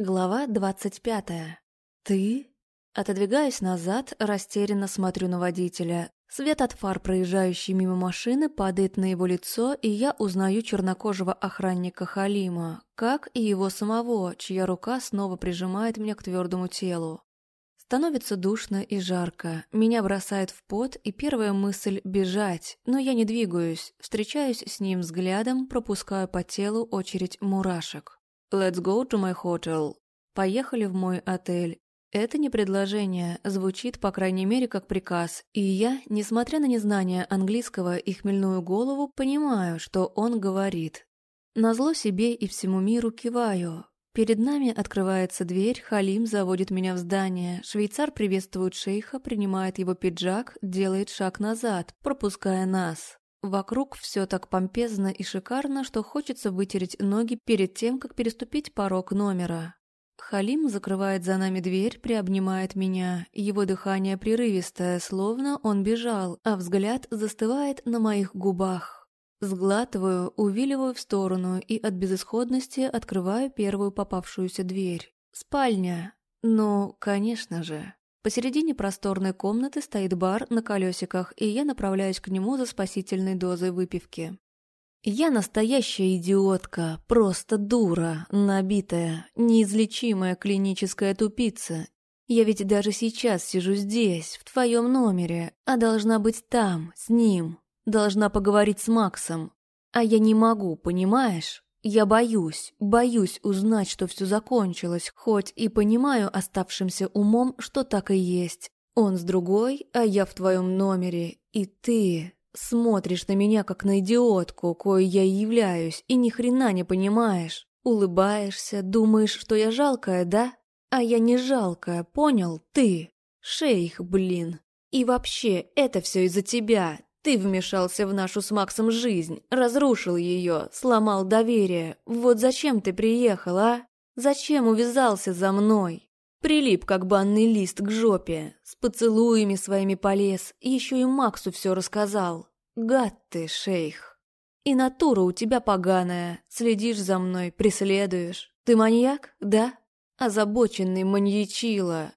Глава двадцать пятая. «Ты?» Отодвигаюсь назад, растерянно смотрю на водителя. Свет от фар, проезжающей мимо машины, падает на его лицо, и я узнаю чернокожего охранника Халима, как и его самого, чья рука снова прижимает меня к твердому телу. Становится душно и жарко, меня бросает в пот, и первая мысль — бежать, но я не двигаюсь, встречаюсь с ним взглядом, пропускаю по телу очередь мурашек. «Let's go to my hotel». Поехали в мой отель. Это не предложение, звучит, по крайней мере, как приказ, и я, несмотря на незнание английского и хмельную голову, понимаю, что он говорит. Назло себе и всему миру киваю. Перед нами открывается дверь, Халим заводит меня в здание, швейцар приветствует шейха, принимает его пиджак, делает шаг назад, пропуская нас. Вокруг все так помпезно и шикарно, что хочется вытереть ноги перед тем, как переступить порог номера. Халим закрывает за нами дверь, приобнимает меня. Его дыхание прерывистое, словно он бежал, а взгляд застывает на моих губах. Сглатываю, увиливаю в сторону и от безысходности открываю первую попавшуюся дверь. Спальня. Ну, конечно же. Посередине просторной комнаты стоит бар на колесиках, и я направляюсь к нему за спасительной дозой выпивки. Я настоящая идиотка, просто дура, набитая, неизлечимая клиническая тупица. Я ведь даже сейчас сижу здесь, в твоем номере, а должна быть там, с ним. Должна поговорить с Максом. А я не могу, понимаешь? Я боюсь, боюсь узнать, что все закончилось, хоть и понимаю оставшимся умом, что так и есть. Он с другой, а я в твоем номере, и ты смотришь на меня как на идиотку, кое я и являюсь, и ни хрена не понимаешь. Улыбаешься, думаешь, что я жалкая, да? А я не жалкая, понял? Ты. Шейх, блин. И вообще, это все из-за тебя. Ты вмешался в нашу с Максом жизнь, разрушил ее, сломал доверие. Вот зачем ты приехал, а? Зачем увязался за мной? Прилип, как банный лист, к жопе. С поцелуями своими полез. Еще и Максу все рассказал. Гад ты, шейх. И натура у тебя поганая. Следишь за мной, преследуешь. Ты маньяк, да? Озабоченный маньячила.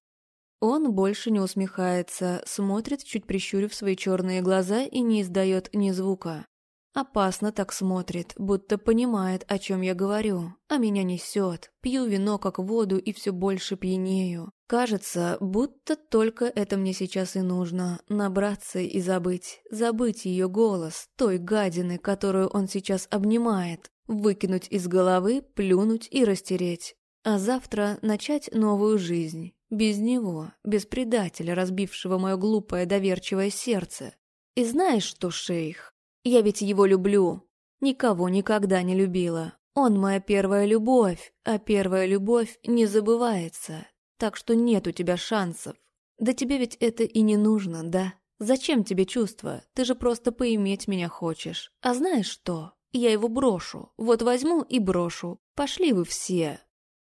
Он больше не усмехается, смотрит, чуть прищурив свои черные глаза и не издает ни звука. Опасно так смотрит, будто понимает, о чем я говорю, а меня несет. Пью вино как воду и все больше пьянею. Кажется, будто только это мне сейчас и нужно — набраться и забыть. Забыть ее голос, той гадины, которую он сейчас обнимает. Выкинуть из головы, плюнуть и растереть. А завтра начать новую жизнь. Без него, без предателя, разбившего мое глупое доверчивое сердце. И знаешь что, шейх, я ведь его люблю. Никого никогда не любила. Он моя первая любовь, а первая любовь не забывается. Так что нет у тебя шансов. Да тебе ведь это и не нужно, да? Зачем тебе чувства? Ты же просто поиметь меня хочешь. А знаешь что? Я его брошу. Вот возьму и брошу. Пошли вы все.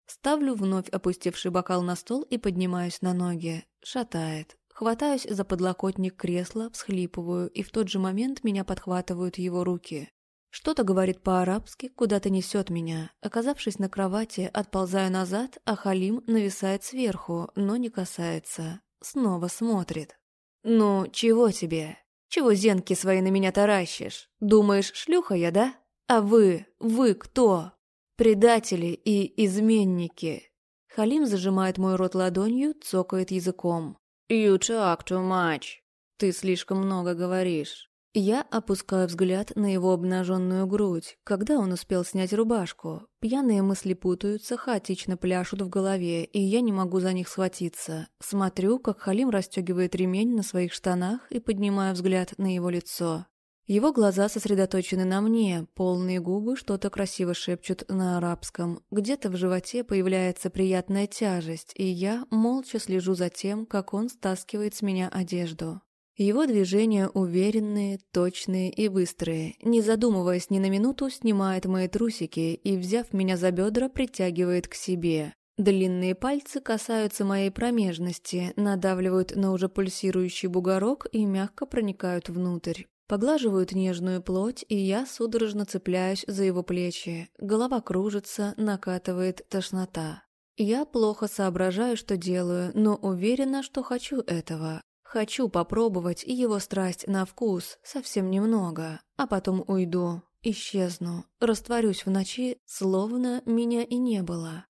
Ставлю вновь опустевший бокал на стол и поднимаюсь на ноги. Шатает. Хватаюсь за подлокотник кресла, всхлипываю, и в тот же момент меня подхватывают его руки. Что-то говорит по-арабски, куда-то несет меня. Оказавшись на кровати, отползаю назад, а Халим нависает сверху, но не касается. Снова смотрит. «Ну, чего тебе? Чего зенки свои на меня таращишь? Думаешь, шлюха я, да? А вы, вы кто? Предатели и изменники. Халим зажимает мой рот ладонью, цокает языком. «You talk too much». «Ты слишком много говоришь». Я опускаю взгляд на его обнаженную грудь, когда он успел снять рубашку. Пьяные мысли путаются, хаотично пляшут в голове, и я не могу за них схватиться. Смотрю, как Халим расстегивает ремень на своих штанах и поднимаю взгляд на его лицо. Его глаза сосредоточены на мне, полные губы что-то красиво шепчут на арабском. Где-то в животе появляется приятная тяжесть, и я молча слежу за тем, как он стаскивает с меня одежду. Его движения уверенные, точные и быстрые. Не задумываясь ни на минуту, снимает мои трусики и, взяв меня за бедра, притягивает к себе. Длинные пальцы касаются моей промежности, надавливают на уже пульсирующий бугорок и мягко проникают внутрь. Поглаживают нежную плоть, и я судорожно цепляюсь за его плечи. Голова кружится, накатывает тошнота. Я плохо соображаю, что делаю, но уверена, что хочу этого. Хочу попробовать его страсть на вкус, совсем немного, а потом уйду, исчезну, растворюсь в ночи, словно меня и не было.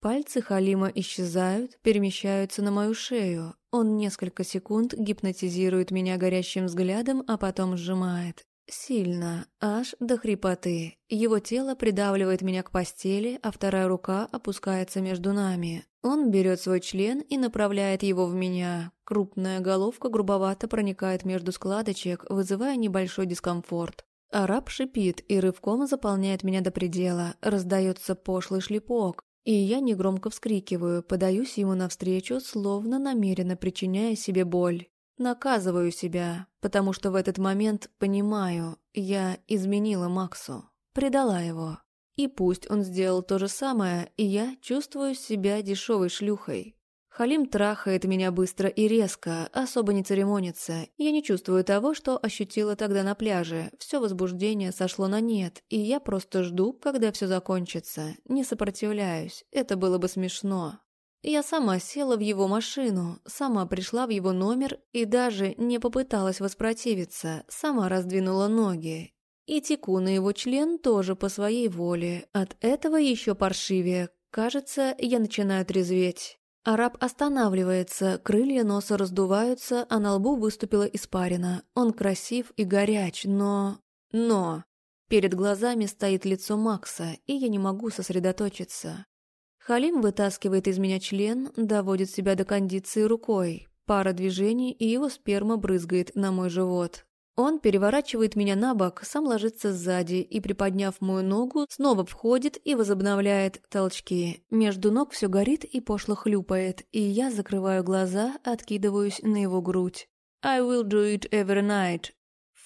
Пальцы Халима исчезают, перемещаются на мою шею. Он несколько секунд гипнотизирует меня горящим взглядом, а потом сжимает. Сильно, аж до хрипоты. Его тело придавливает меня к постели, а вторая рука опускается между нами. Он берет свой член и направляет его в меня. Крупная головка грубовато проникает между складочек, вызывая небольшой дискомфорт. Араб шипит и рывком заполняет меня до предела. Раздается пошлый шлепок. И я негромко вскрикиваю, подаюсь ему навстречу, словно намеренно причиняя себе боль. Наказываю себя, потому что в этот момент понимаю, я изменила Максу, предала его. И пусть он сделал то же самое, и я чувствую себя дешевой шлюхой. Халим трахает меня быстро и резко, особо не церемонится. Я не чувствую того, что ощутила тогда на пляже. Все возбуждение сошло на нет, и я просто жду, когда все закончится. Не сопротивляюсь, это было бы смешно. Я сама села в его машину, сама пришла в его номер и даже не попыталась воспротивиться, сама раздвинула ноги. И теку на его член тоже по своей воле. От этого еще паршивее. Кажется, я начинаю трезветь. Араб останавливается, крылья носа раздуваются, а на лбу выступила испарина. Он красив и горяч, но... Но... Перед глазами стоит лицо Макса, и я не могу сосредоточиться. Халим вытаскивает из меня член, доводит себя до кондиции рукой. Пара движений, и его сперма брызгает на мой живот. Он переворачивает меня на бок, сам ложится сзади и, приподняв мою ногу, снова входит и возобновляет толчки. Между ног все горит и пошло хлюпает, и я закрываю глаза, откидываюсь на его грудь. I will do it every night.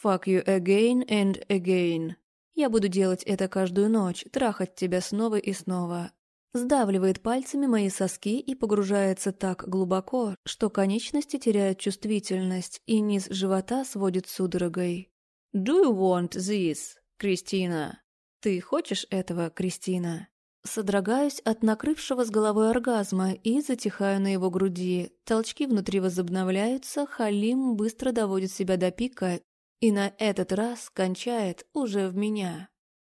Fuck you again and again. Я буду делать это каждую ночь, трахать тебя снова и снова сдавливает пальцами мои соски и погружается так глубоко, что конечности теряют чувствительность, и низ живота сводит судорогой. «Do you want this, Кристина?» «Ты хочешь этого, Кристина?» Содрогаюсь от накрывшего с головой оргазма и затихаю на его груди. Толчки внутри возобновляются, Халим быстро доводит себя до пика и на этот раз кончает уже в меня.